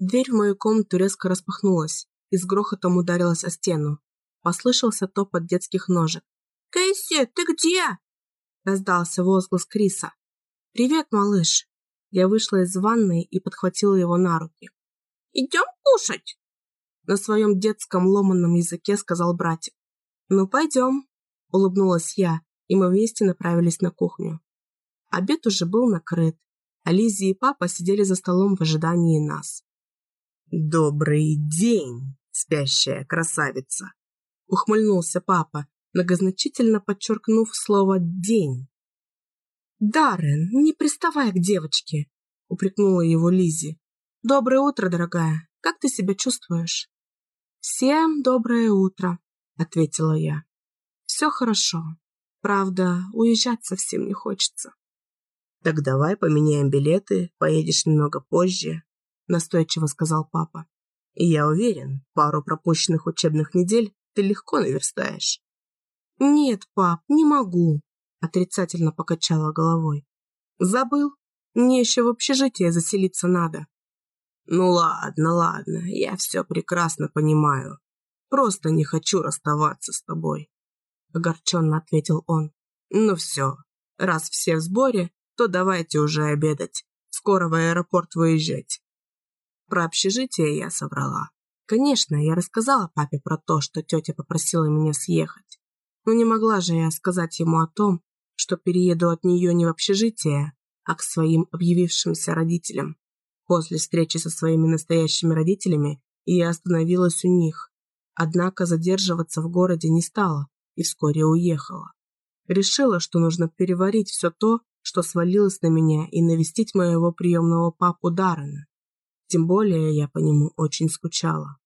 Дверь в мою комнату резко распахнулась и с грохотом ударилась о стену. Послышался топот детских ножек. «Кейси, ты где?» Раздался возглас Криса. «Привет, малыш!» Я вышла из ванной и подхватила его на руки. «Идем кушать?» На своем детском ломанном языке сказал братик. «Ну, пойдем», — улыбнулась я, и мы вместе направились на кухню. Обед уже был накрыт, а Лиззи и папа сидели за столом в ожидании нас. «Добрый день, спящая красавица!» — ухмыльнулся папа, многозначительно подчеркнув слово «день». «Даррен, не приставай к девочке!» — упрекнула его Лизи. «Доброе утро, дорогая. Как ты себя чувствуешь?» «Всем доброе утро», — ответила я. «Все хорошо. Правда, уезжать совсем не хочется». «Так давай поменяем билеты, поедешь немного позже», — настойчиво сказал папа. «И я уверен, пару пропущенных учебных недель ты легко наверстаешь». «Нет, пап, не могу», — отрицательно покачала головой. «Забыл? Мне еще в общежитие заселиться надо». «Ну ладно, ладно, я все прекрасно понимаю. Просто не хочу расставаться с тобой», — огорченно ответил он. «Ну все, раз все в сборе, то давайте уже обедать. Скоро в аэропорт выезжать». Про общежитие я соврала. Конечно, я рассказала папе про то, что тетя попросила меня съехать. Но не могла же я сказать ему о том, что перееду от нее не в общежитие, а к своим объявившимся родителям. После встречи со своими настоящими родителями я остановилась у них, однако задерживаться в городе не стала и вскоре уехала. Решила, что нужно переварить все то, что свалилось на меня, и навестить моего приемного папу Даррена. Тем более я по нему очень скучала.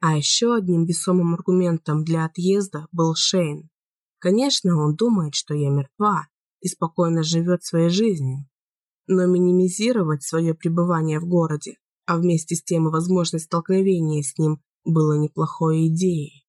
А еще одним весомым аргументом для отъезда был Шейн. Конечно, он думает, что я мертва и спокойно живет своей жизнью. Но минимизировать свое пребывание в городе, а вместе с тем и возможность столкновения с ним, было неплохой идеей.